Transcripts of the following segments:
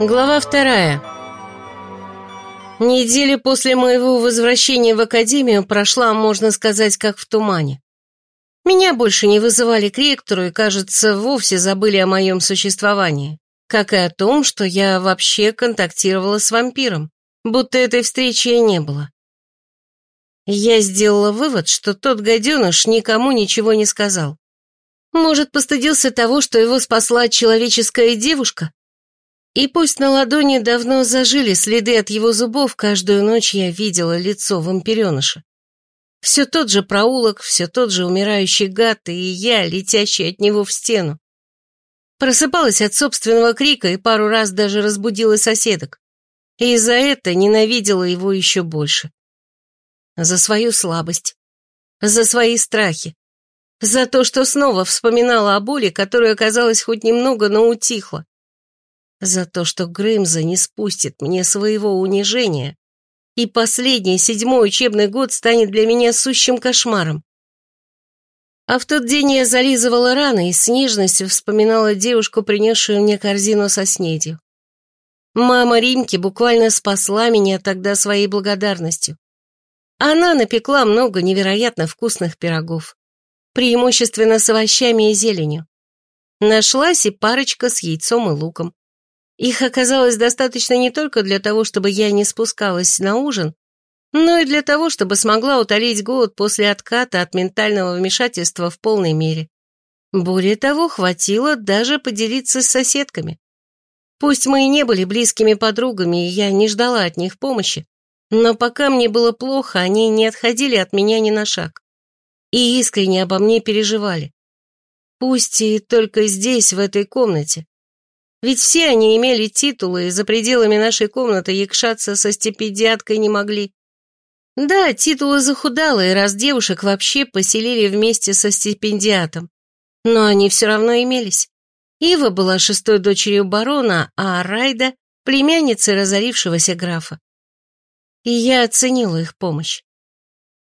Глава вторая. Неделя после моего возвращения в академию прошла, можно сказать, как в тумане. Меня больше не вызывали к ректору и, кажется, вовсе забыли о моем существовании, как и о том, что я вообще контактировала с вампиром, будто этой встречи и не было. Я сделала вывод, что тот гаденыш никому ничего не сказал. Может, постыдился того, что его спасла человеческая девушка? И пусть на ладони давно зажили следы от его зубов, каждую ночь я видела лицо вампиреныша. Все тот же проулок, все тот же умирающий гад, и я, летящий от него в стену. Просыпалась от собственного крика и пару раз даже разбудила соседок. И за это ненавидела его еще больше. За свою слабость, за свои страхи, за то, что снова вспоминала о боли, которая, казалось, хоть немного, но утихла за то, что Грымза не спустит мне своего унижения, и последний, седьмой учебный год станет для меня сущим кошмаром. А в тот день я зализывала раны и с нежностью вспоминала девушку, принесшую мне корзину со снедью. Мама Римки буквально спасла меня тогда своей благодарностью. Она напекла много невероятно вкусных пирогов, преимущественно с овощами и зеленью. Нашлась и парочка с яйцом и луком. Их оказалось достаточно не только для того, чтобы я не спускалась на ужин, но и для того, чтобы смогла утолить голод после отката от ментального вмешательства в полной мере. Более того, хватило даже поделиться с соседками. Пусть мы и не были близкими подругами, и я не ждала от них помощи, но пока мне было плохо, они не отходили от меня ни на шаг. И искренне обо мне переживали. Пусть и только здесь, в этой комнате, ведь все они имели титулы, и за пределами нашей комнаты якшаться со стипендиаткой не могли. Да, титулы захудалые, раз девушек вообще поселили вместе со стипендиатом. Но они все равно имелись. Ива была шестой дочерью барона, а Райда — племянницей разорившегося графа. И я оценила их помощь.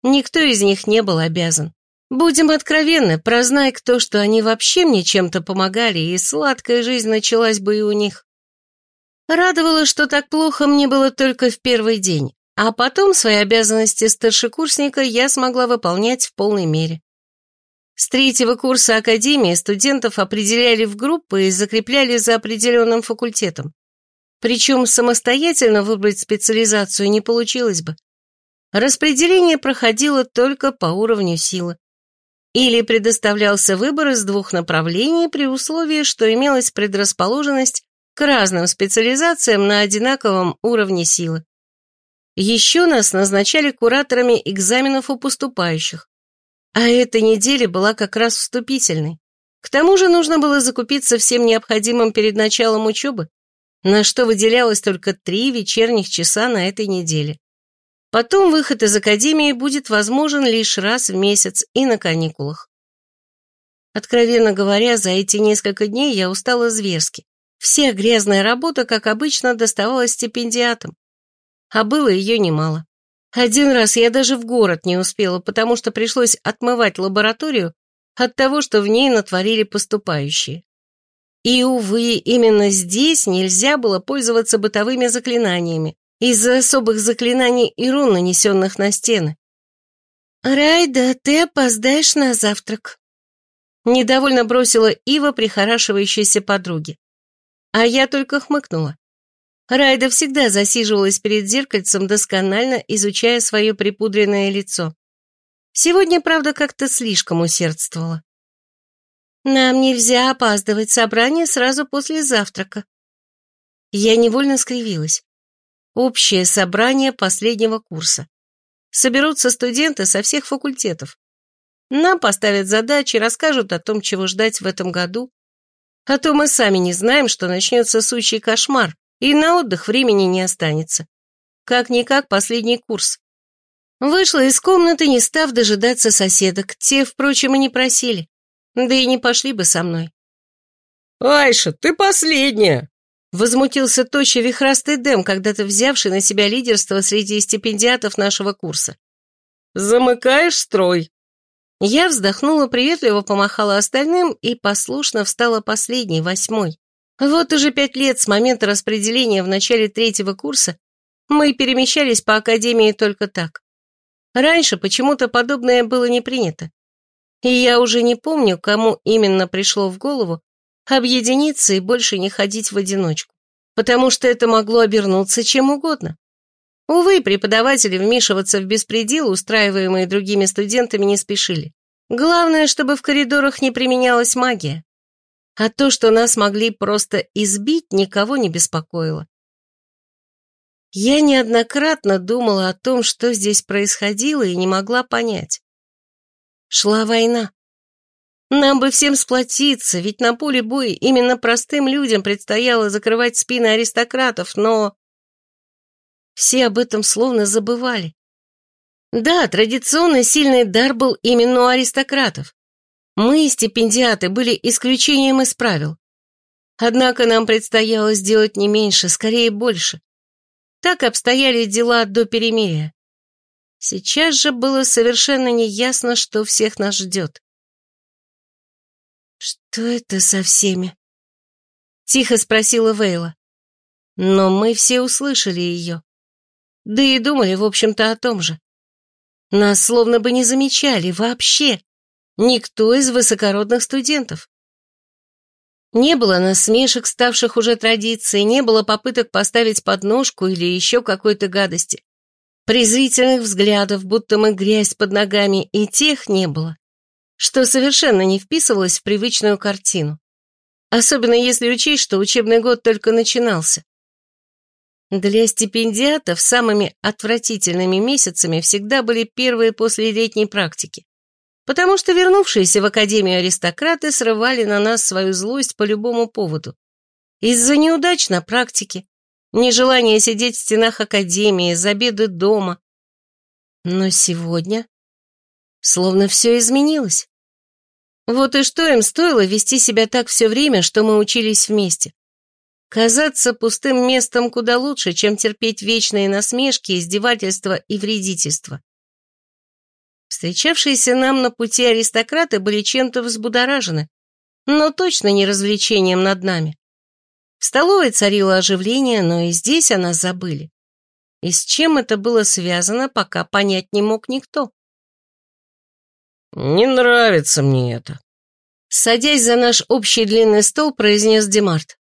Никто из них не был обязан. Будем откровенны, прознай кто, что они вообще мне чем-то помогали, и сладкая жизнь началась бы и у них. Радовало, что так плохо мне было только в первый день, а потом свои обязанности старшекурсника я смогла выполнять в полной мере. С третьего курса академии студентов определяли в группы и закрепляли за определенным факультетом. Причем самостоятельно выбрать специализацию не получилось бы. Распределение проходило только по уровню силы. Или предоставлялся выбор из двух направлений при условии, что имелась предрасположенность к разным специализациям на одинаковом уровне силы. Еще нас назначали кураторами экзаменов у поступающих. А эта неделя была как раз вступительной. К тому же нужно было закупиться всем необходимым перед началом учебы, на что выделялось только три вечерних часа на этой неделе. Потом выход из академии будет возможен лишь раз в месяц и на каникулах. Откровенно говоря, за эти несколько дней я устала зверски. Вся грязная работа, как обычно, доставалась стипендиатам. А было ее немало. Один раз я даже в город не успела, потому что пришлось отмывать лабораторию от того, что в ней натворили поступающие. И, увы, именно здесь нельзя было пользоваться бытовыми заклинаниями, из-за особых заклинаний и рун, нанесенных на стены. «Райда, ты опоздаешь на завтрак», — недовольно бросила Ива прихорашивающейся подруге. А я только хмыкнула. Райда всегда засиживалась перед зеркальцем, досконально изучая свое припудренное лицо. Сегодня, правда, как-то слишком усердствовала. «Нам нельзя опаздывать собрание сразу после завтрака». Я невольно скривилась. Общее собрание последнего курса. Соберутся студенты со всех факультетов. Нам поставят задачи, расскажут о том, чего ждать в этом году. А то мы сами не знаем, что начнется сущий кошмар, и на отдых времени не останется. Как-никак последний курс. Вышла из комнаты, не став дожидаться соседок. Те, впрочем, и не просили. Да и не пошли бы со мной. «Айша, ты последняя!» Возмутился тощий вихрастый Дэм, когда-то взявший на себя лидерство среди стипендиатов нашего курса. «Замыкаешь строй!» Я вздохнула, приветливо помахала остальным и послушно встала последней, восьмой. Вот уже пять лет с момента распределения в начале третьего курса мы перемещались по академии только так. Раньше почему-то подобное было не принято. И я уже не помню, кому именно пришло в голову объединиться и больше не ходить в одиночку, потому что это могло обернуться чем угодно. Увы, преподаватели вмешиваться в беспредел, устраиваемые другими студентами, не спешили. Главное, чтобы в коридорах не применялась магия. А то, что нас могли просто избить, никого не беспокоило. Я неоднократно думала о том, что здесь происходило, и не могла понять. Шла война. Нам бы всем сплотиться, ведь на поле боя именно простым людям предстояло закрывать спины аристократов, но... Все об этом словно забывали. Да, традиционно сильный дар был именно у аристократов. Мы, стипендиаты, были исключением из правил. Однако нам предстояло сделать не меньше, скорее больше. Так обстояли дела до перемирия. Сейчас же было совершенно неясно, что всех нас ждет. «Что это со всеми?» Тихо спросила Вейла. Но мы все услышали ее. Да и думали, в общем-то, о том же. Нас словно бы не замечали вообще. Никто из высокородных студентов. Не было насмешек, ставших уже традицией, не было попыток поставить подножку или еще какой-то гадости. Презрительных взглядов, будто мы грязь под ногами, и тех не было, что совершенно не вписывалось в привычную картину. Особенно если учесть, что учебный год только начинался. Для стипендиатов самыми отвратительными месяцами всегда были первые после летней практики потому что вернувшиеся в Академию аристократы срывали на нас свою злость по любому поводу. Из-за неудач на практике, нежелания сидеть в стенах Академии, забеды дома. Но сегодня словно все изменилось. Вот и что им стоило вести себя так все время, что мы учились вместе. Казаться пустым местом куда лучше, чем терпеть вечные насмешки, издевательства и вредительства. Встречавшиеся нам на пути аристократы были чем-то взбудоражены, но точно не развлечением над нами. В столовой царило оживление, но и здесь о нас забыли. И с чем это было связано, пока понять не мог никто. «Не нравится мне это», — садясь за наш общий длинный стол, произнес Демарт.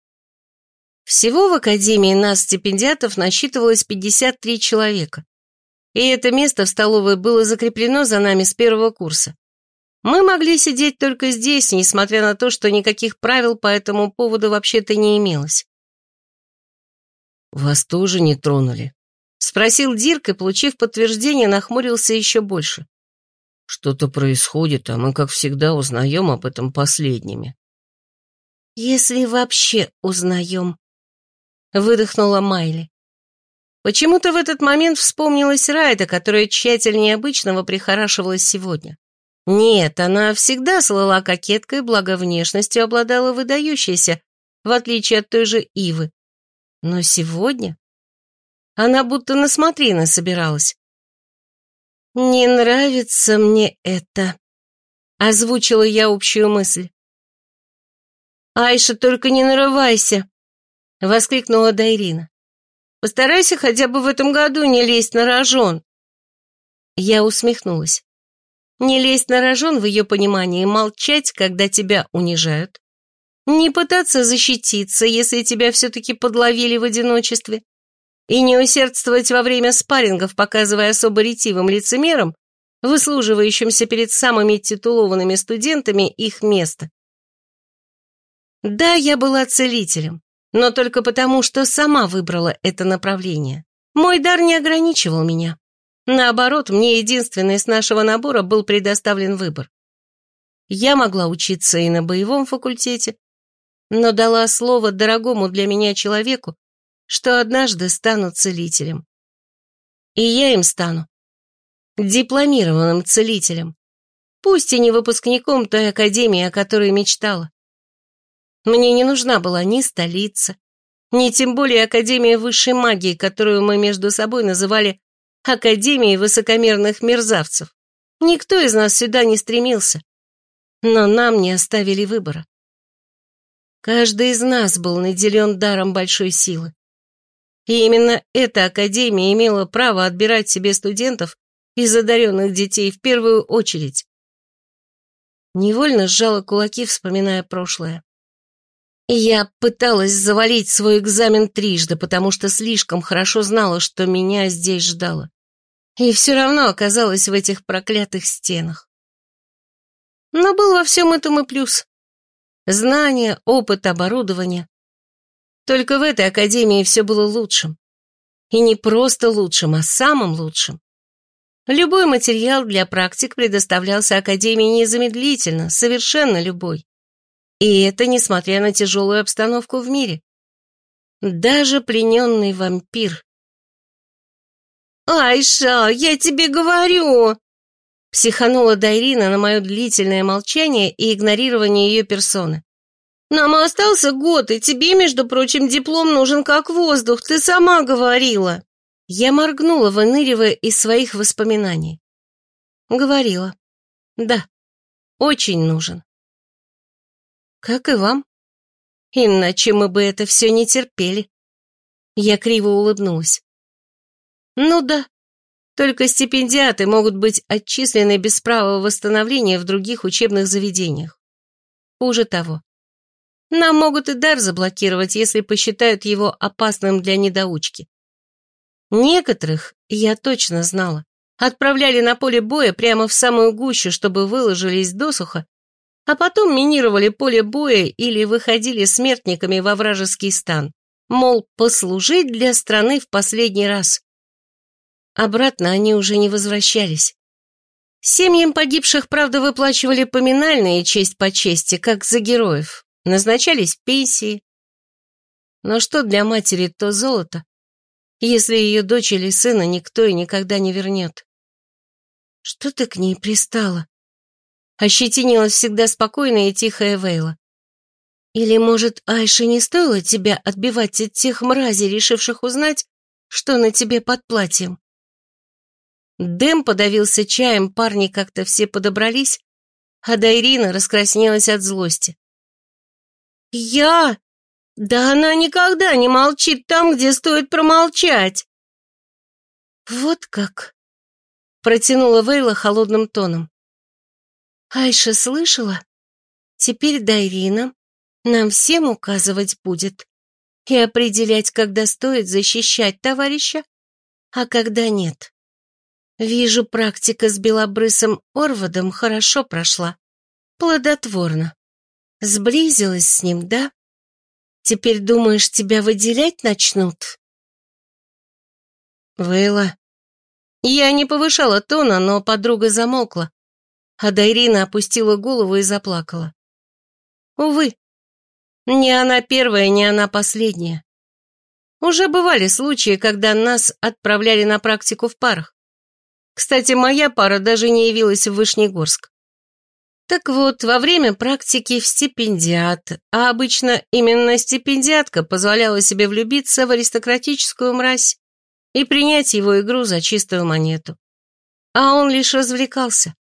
Всего в Академии нас, стипендиатов, насчитывалось 53 человека и это место в столовой было закреплено за нами с первого курса. Мы могли сидеть только здесь, несмотря на то, что никаких правил по этому поводу вообще-то не имелось. «Вас тоже не тронули?» — спросил Дирк и, получив подтверждение, нахмурился еще больше. «Что-то происходит, а мы, как всегда, узнаем об этом последними». «Если вообще узнаем», — выдохнула Майли. Почему-то в этот момент вспомнилась Райда, которая тщательнее обычного прихорашивалась сегодня. Нет, она всегда слыла кокеткой, благо внешностью обладала выдающейся, в отличие от той же Ивы. Но сегодня она будто на смотрины собиралась. «Не нравится мне это», — озвучила я общую мысль. «Айша, только не нарывайся!» — воскликнула Дайрина. Постарайся хотя бы в этом году не лезть на рожон». Я усмехнулась. Не лезть на рожон в ее понимании, молчать, когда тебя унижают. Не пытаться защититься, если тебя все-таки подловили в одиночестве. И не усердствовать во время спаррингов, показывая особо ретивым лицемерам, выслуживающимся перед самыми титулованными студентами их место. Да, я была целителем, но только потому, что сама выбрала это направление. Мой дар не ограничивал меня. Наоборот, мне единственный из нашего набора был предоставлен выбор. Я могла учиться и на боевом факультете, но дала слово дорогому для меня человеку, что однажды стану целителем. И я им стану. Дипломированным целителем. Пусть и не выпускником той академии, о которой мечтала. Мне не нужна была ни столица, ни тем более Академия высшей магии, которую мы между собой называли Академией высокомерных мерзавцев. Никто из нас сюда не стремился. Но нам не оставили выбора. Каждый из нас был наделен даром большой силы. И именно эта академия имела право отбирать себе студентов из одаренных детей в первую очередь. Невольно сжала кулаки, вспоминая прошлое. Я пыталась завалить свой экзамен трижды, потому что слишком хорошо знала, что меня здесь ждало. И все равно оказалась в этих проклятых стенах. Но был во всем этом и плюс. Знания, опыт, оборудование. Только в этой академии все было лучшим. И не просто лучшим, а самым лучшим. Любой материал для практик предоставлялся Академии незамедлительно, совершенно любой. И это несмотря на тяжелую обстановку в мире. Даже плененный вампир. «Айша, я тебе говорю!» Психанула Дайрина на мое длительное молчание и игнорирование ее персоны. «Нам остался год, и тебе, между прочим, диплом нужен как воздух, ты сама говорила!» Я моргнула, выныривая из своих воспоминаний. Говорила. Да, очень нужен. Как и вам. Иначе мы бы это все не терпели. Я криво улыбнулась. Ну да, только стипендиаты могут быть отчислены без права восстановления в других учебных заведениях. Хуже того. Нам могут и дар заблокировать, если посчитают его опасным для недоучки. Некоторых, я точно знала, отправляли на поле боя прямо в самую гущу, чтобы выложились досуха, а потом минировали поле боя или выходили смертниками во вражеский стан, мол, послужить для страны в последний раз. Обратно они уже не возвращались. Семьям погибших, правда, выплачивали поминальные честь по чести, как за героев, назначались пенсии. Но что для матери то золото, если ее дочь или сына никто и никогда не вернет. Что ты к ней пристала? Ощетинилась всегда спокойная и тихая Вейла. Или, может, Айше не стоило тебя отбивать от тех мразей, решивших узнать, что на тебе под платьем? Дэм подавился чаем, парни как-то все подобрались, а Дайрина раскраснелась от злости. «Я? Да она никогда не молчит там, где стоит промолчать. Вот как? Протянула Вейла холодным тоном. Айша слышала? Теперь Дайрина нам всем указывать будет и определять, когда стоит защищать товарища, а когда нет. Вижу, практика с белобрысым Орвадом хорошо прошла. Плодотворно. Сблизилась с ним, да? Теперь думаешь, тебя выделять начнут?» «Вейла...» Я не повышала тона, но подруга замолкла, а Дайрина опустила голову и заплакала. Увы, не она первая, не она последняя. Уже бывали случаи, когда нас отправляли на практику в парах. Кстати, моя пара даже не явилась в Вышнегорск. Так вот, во время практики в стипендиат, а обычно именно стипендиатка позволяла себе влюбиться в аристократическую мразь и принять его игру за чистую монету. А он лишь развлекался.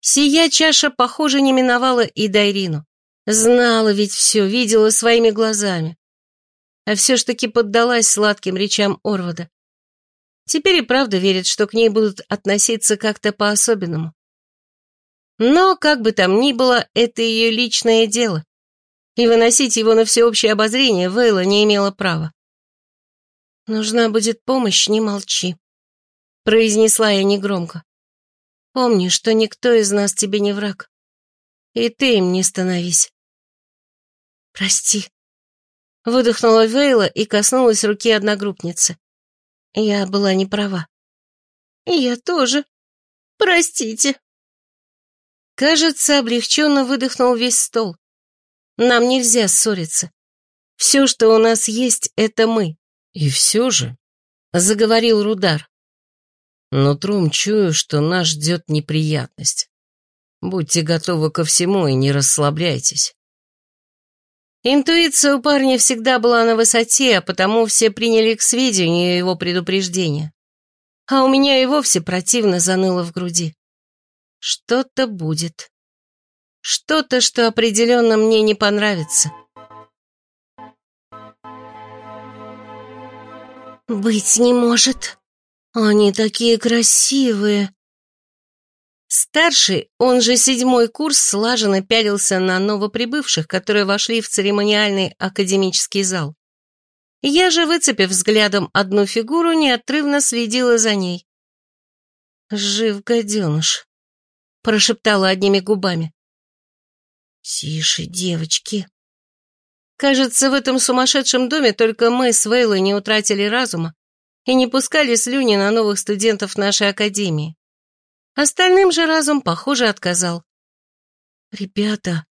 Сия чаша, похоже, не миновала и Дайрину. Знала ведь все, видела своими глазами. А все ж таки поддалась сладким речам Орвада. Теперь и правда верит, что к ней будут относиться как-то по-особенному. Но, как бы там ни было, это ее личное дело, и выносить его на всеобщее обозрение Вейла не имела права. «Нужна будет помощь, не молчи», — произнесла я негромко. «Помни, что никто из нас тебе не враг, и ты им не становись». «Прости», — выдохнула Вейла и коснулась руки одногруппницы. Я была не права. «И я тоже. Простите». Кажется, облегченно выдохнул весь стол. Нам нельзя ссориться. Все, что у нас есть, это мы. И все же, заговорил Рудар. Нутром чую, что нас ждет неприятность. Будьте готовы ко всему и не расслабляйтесь. Интуиция у парня всегда была на высоте, а потому все приняли к сведению его предупреждение. А у меня и вовсе противно заныло в груди. Что-то будет. Что-то, что определенно мне не понравится. «Быть не может. Они такие красивые». Старший, он же седьмой курс, слаженно пялился на новоприбывших, которые вошли в церемониальный академический зал. Я же, выцепив взглядом одну фигуру, неотрывно следила за ней. «Жив гаденыш прошептала одними губами. «Тише, девочки». Кажется, в этом сумасшедшем доме только мы с Вейлой не утратили разума и не пускали слюни на новых студентов нашей академии. Остальным же разум, похоже, отказал. «Ребята,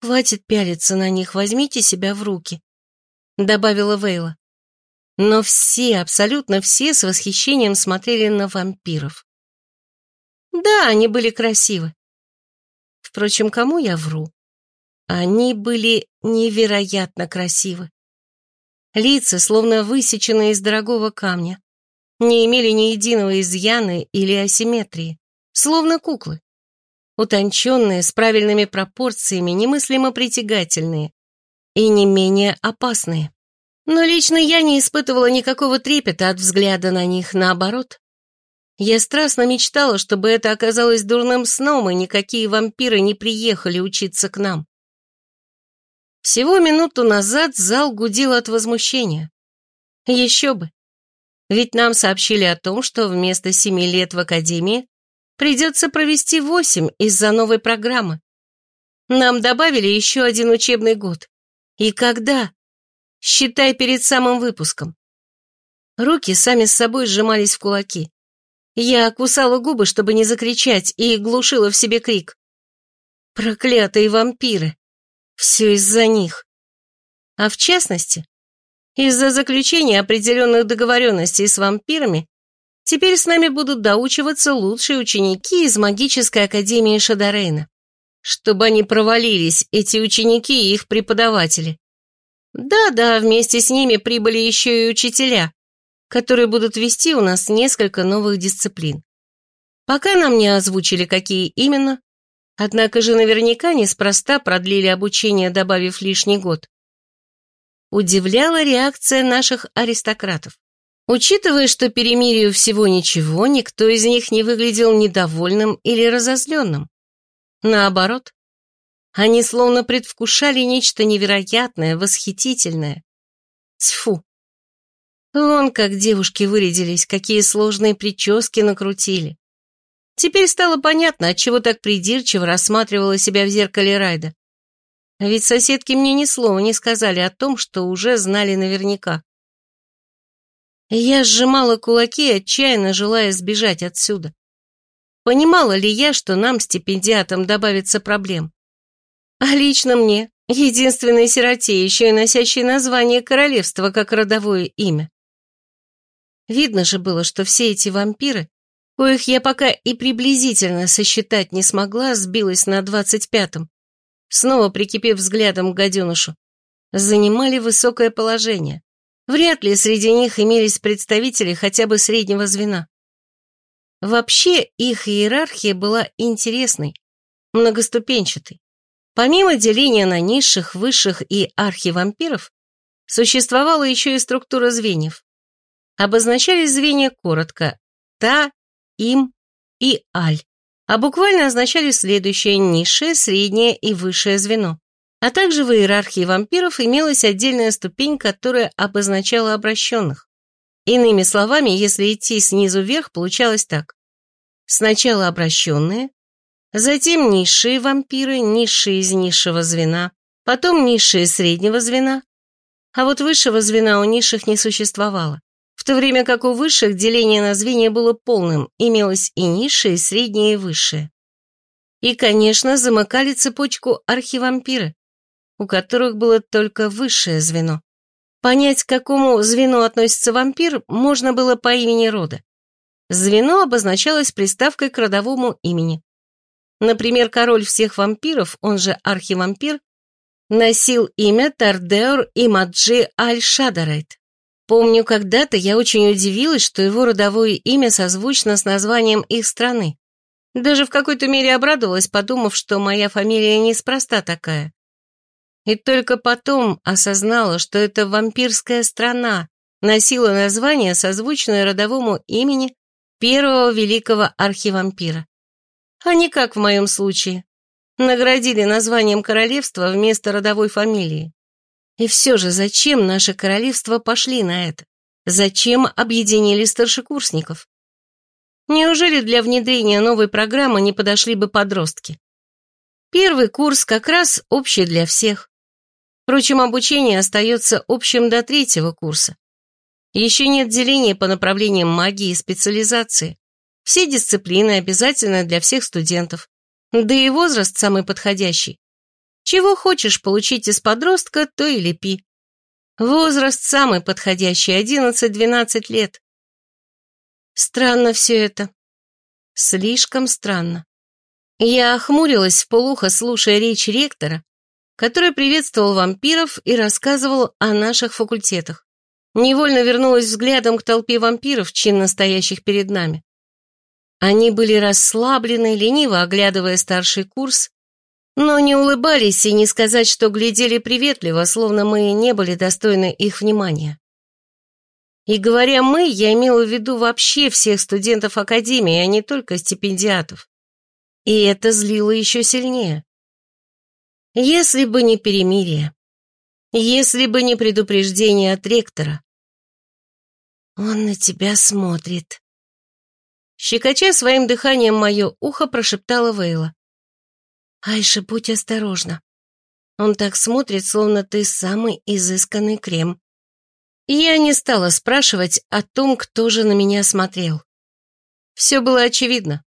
хватит пялиться на них, возьмите себя в руки», — добавила Вейла. Но все, абсолютно все с восхищением смотрели на вампиров. Да, они были красивы. Впрочем, кому я вру? Они были невероятно красивы. Лица, словно высеченные из дорогого камня, не имели ни единого изъяна или асимметрии словно куклы. Утонченные, с правильными пропорциями, немыслимо притягательные и не менее опасные. Но лично я не испытывала никакого трепета от взгляда на них, наоборот. Я страстно мечтала, чтобы это оказалось дурным сном, и никакие вампиры не приехали учиться к нам. Всего минуту назад зал гудел от возмущения. Еще бы. Ведь нам сообщили о том, что вместо семи лет в академии Придется провести восемь из-за новой программы. Нам добавили еще один учебный год. И когда? Считай перед самым выпуском. Руки сами с собой сжимались в кулаки. Я кусала губы, чтобы не закричать, и глушила в себе крик. Проклятые вампиры. Все из-за них. А в частности, из-за заключения определенных договоренностей с вампирами Теперь с нами будут доучиваться лучшие ученики из магической академии Шадарейна. Чтобы они провалились, эти ученики и их преподаватели. Да-да, вместе с ними прибыли еще и учителя, которые будут вести у нас несколько новых дисциплин. Пока нам не озвучили, какие именно, однако же наверняка неспроста продлили обучение, добавив лишний год. Удивляла реакция наших аристократов. Учитывая, что перемирию всего ничего, никто из них не выглядел недовольным или разозленным. Наоборот, они словно предвкушали нечто невероятное, восхитительное. Тьфу! Вон как девушки вырядились, какие сложные прически накрутили. Теперь стало понятно, отчего так придирчиво рассматривала себя в зеркале Райда. Ведь соседки мне ни слова не сказали о том, что уже знали наверняка. Я сжимала кулаки, отчаянно желая сбежать отсюда. Понимала ли я, что нам, стипендиатам, добавится проблем? А лично мне, единственной сироте, еще и носящей название королевства как родовое имя. Видно же было, что все эти вампиры, коих я пока и приблизительно сосчитать не смогла, сбилась на двадцать пятом, снова прикипев взглядом к гаденышу, занимали высокое положение. Вряд ли среди них имелись представители хотя бы среднего звена. Вообще, их иерархия была интересной, многоступенчатой. Помимо деления на низших, высших и архивампиров, существовала еще и структура звеньев. Обозначались звенья коротко «та», «им» и «аль», а буквально означали следующее низшее, среднее и высшее звено. А также в иерархии вампиров имелась отдельная ступень, которая обозначала обращенных. Иными словами, если идти снизу вверх, получалось так. Сначала обращенные, затем низшие вампиры, низшие из низшего звена, потом низшие среднего звена, а вот высшего звена у низших не существовало, в то время как у высших деление на звенья было полным, имелось и низшее, и среднее, и высшее. И, конечно, замыкали цепочку архивампиры, у которых было только высшее звено. Понять, к какому звену относится вампир, можно было по имени рода. Звено обозначалось приставкой к родовому имени. Например, король всех вампиров, он же архивампир, носил имя Тардеор Имаджи Аль-Шадарайт. Помню, когда-то я очень удивилась, что его родовое имя созвучно с названием их страны. Даже в какой-то мере обрадовалась, подумав, что моя фамилия неспроста такая. И только потом осознала, что это вампирская страна, носила название, созвучное родовому имени первого великого архивампира. А не как в моем случае. Наградили названием королевства вместо родовой фамилии. И все же зачем наше королевство пошли на это? Зачем объединили старшекурсников? Неужели для внедрения новой программы не подошли бы подростки? Первый курс как раз общий для всех. Впрочем, обучение остается общим до третьего курса. Еще нет деления по направлениям магии и специализации. Все дисциплины обязательны для всех студентов. Да и возраст самый подходящий. Чего хочешь получить из подростка, то и лепи. Возраст самый подходящий, 11-12 лет. Странно все это. Слишком странно. Я охмурилась в полухо, слушая речь ректора, который приветствовал вампиров и рассказывал о наших факультетах. Невольно вернулась взглядом к толпе вампиров, чинно стоящих перед нами. Они были расслаблены, лениво оглядывая старший курс, но не улыбались и не сказать, что глядели приветливо, словно мы не были достойны их внимания. И говоря «мы», я имела в виду вообще всех студентов Академии, а не только стипендиатов. И это злило еще сильнее. Если бы не перемирие, если бы не предупреждение от ректора. «Он на тебя смотрит», Щекоча своим дыханием мое ухо, прошептала Вейла. «Айша, будь осторожна. Он так смотрит, словно ты самый изысканный крем». Я не стала спрашивать о том, кто же на меня смотрел. Все было очевидно.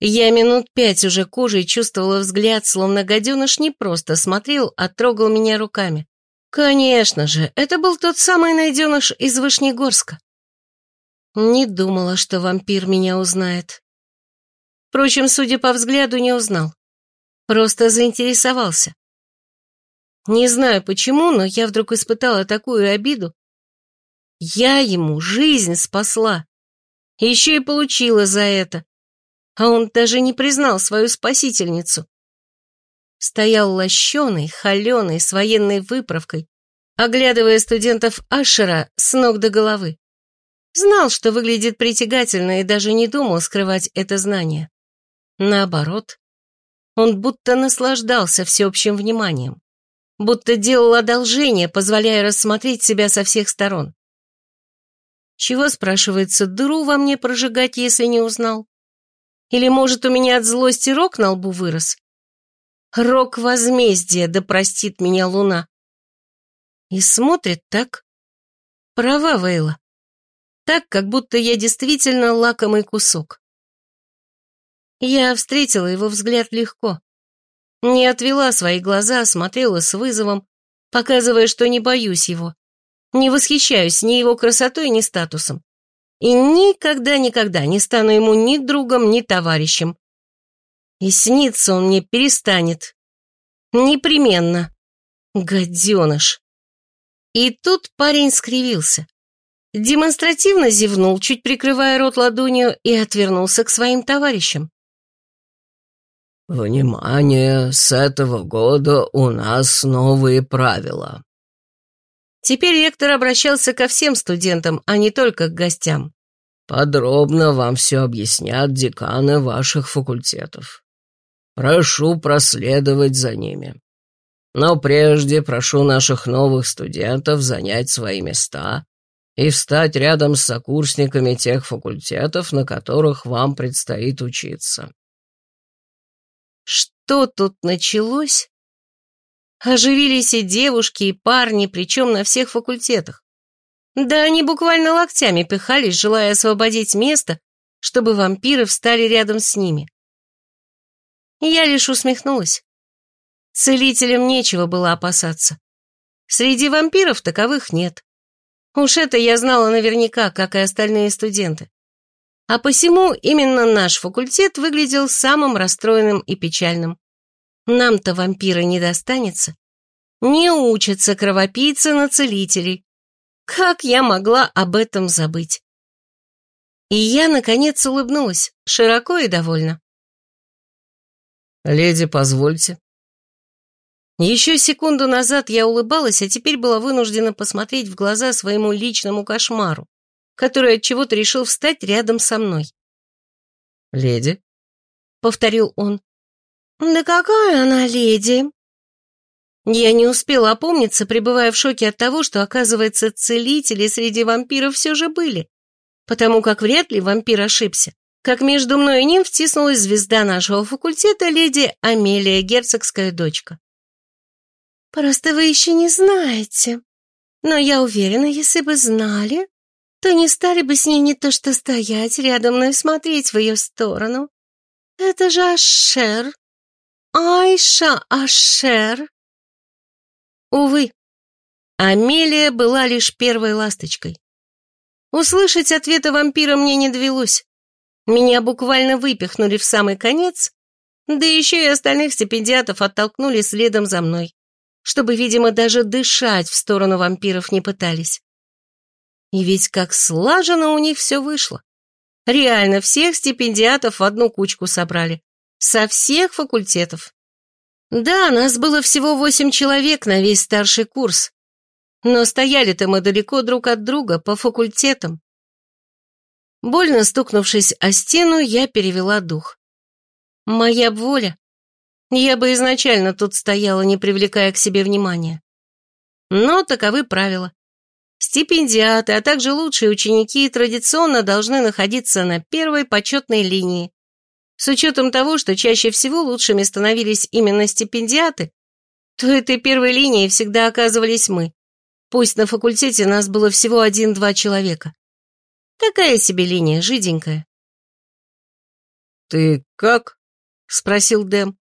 Я минут пять уже кожей чувствовала взгляд, словно гаденыш не просто смотрел, а трогал меня руками. Конечно же, это был тот самый найденыш из Вышнегорска. Не думала, что вампир меня узнает. Впрочем, судя по взгляду, не узнал. Просто заинтересовался. Не знаю почему, но я вдруг испытала такую обиду. Я ему жизнь спасла. Еще и получила за это. А он даже не признал свою спасительницу. Стоял лощеный, холеный, с военной выправкой, оглядывая студентов Ашера с ног до головы. Знал, что выглядит притягательно и даже не думал скрывать это знание. Наоборот, он будто наслаждался всеобщим вниманием, будто делал одолжение, позволяя рассмотреть себя со всех сторон. Чего, спрашивается, дыру во мне прожигать, если не узнал? Или, может, у меня от злости рог на лбу вырос? Рок возмездия, да простит меня луна. И смотрит так. Права, Вейла так, как будто я действительно лакомый кусок. Я встретила его взгляд легко. Не отвела свои глаза, смотрела с вызовом, показывая, что не боюсь его, не восхищаюсь ни его красотой, ни статусом. И никогда-никогда не стану ему ни другом, ни товарищем. И снится он мне перестанет. Непременно. Гаденыш. И тут парень скривился. Демонстративно зевнул, чуть прикрывая рот ладонью, и отвернулся к своим товарищам. «Внимание! С этого года у нас новые правила». Теперь ректор обращался ко всем студентам, а не только к гостям. «Подробно вам все объяснят деканы ваших факультетов. Прошу проследовать за ними. Но прежде прошу наших новых студентов занять свои места и встать рядом с сокурсниками тех факультетов, на которых вам предстоит учиться. Что тут началось? Оживились и девушки, и парни, причем на всех факультетах. Да они буквально локтями пихались, желая освободить место, чтобы вампиры встали рядом с ними. Я лишь усмехнулась. Целителям нечего было опасаться. Среди вампиров таковых нет. Уж это я знала наверняка, как и остальные студенты. А посему именно наш факультет выглядел самым расстроенным и печальным. Нам-то вампиры не достанется. Не учатся кровопийцы на целителей. Как я могла об этом забыть? И я, наконец, улыбнулась, широко и довольно. «Леди, позвольте». Еще секунду назад я улыбалась, а теперь была вынуждена посмотреть в глаза своему личному кошмару, который от чего-то решил встать рядом со мной. «Леди?» — повторил он. «Да какая она леди?» Я не успела опомниться, пребывая в шоке от того, что, оказывается, целители среди вампиров все же были, потому как вряд ли вампир ошибся, как между мной и ним втиснулась звезда нашего факультета, леди Амелия, герцогская дочка. «Просто вы еще не знаете. Но я уверена, если бы знали, то не стали бы с ней не то что стоять рядом, но и смотреть в ее сторону. Это же Ашер. Айша Ашер». Увы, Амелия была лишь первой ласточкой. Услышать ответа вампира мне не довелось. Меня буквально выпихнули в самый конец, да еще и остальных стипендиатов оттолкнули следом за мной, чтобы, видимо, даже дышать в сторону вампиров не пытались. И ведь как слаженно у них все вышло. Реально, всех стипендиатов в одну кучку собрали. Со всех факультетов. Да, нас было всего восемь человек на весь старший курс, но стояли-то мы далеко друг от друга, по факультетам. Больно стукнувшись о стену, я перевела дух. Моя б воля. Я бы изначально тут стояла, не привлекая к себе внимания. Но таковы правила. Стипендиаты, а также лучшие ученики традиционно должны находиться на первой почетной линии, с учетом того, что чаще всего лучшими становились именно стипендиаты, то этой первой линией всегда оказывались мы. Пусть на факультете нас было всего один-два человека. Какая себе линия, жиденькая. «Ты как?» — спросил Дэм.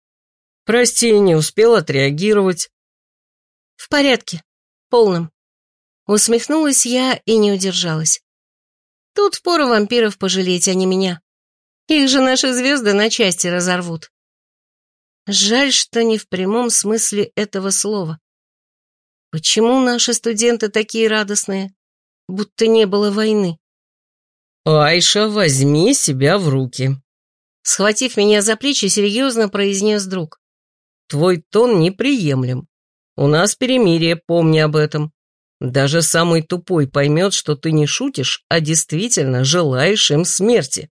«Прости, не успел отреагировать». «В порядке, полном». Усмехнулась я и не удержалась. Тут впору вампиров пожалеть, а не меня. Их же наши звезды на части разорвут. Жаль, что не в прямом смысле этого слова. Почему наши студенты такие радостные, будто не было войны? «Айша, возьми себя в руки», — схватив меня за плечи, серьезно произнес друг. «Твой тон неприемлем. У нас перемирие, помни об этом. Даже самый тупой поймет, что ты не шутишь, а действительно желаешь им смерти».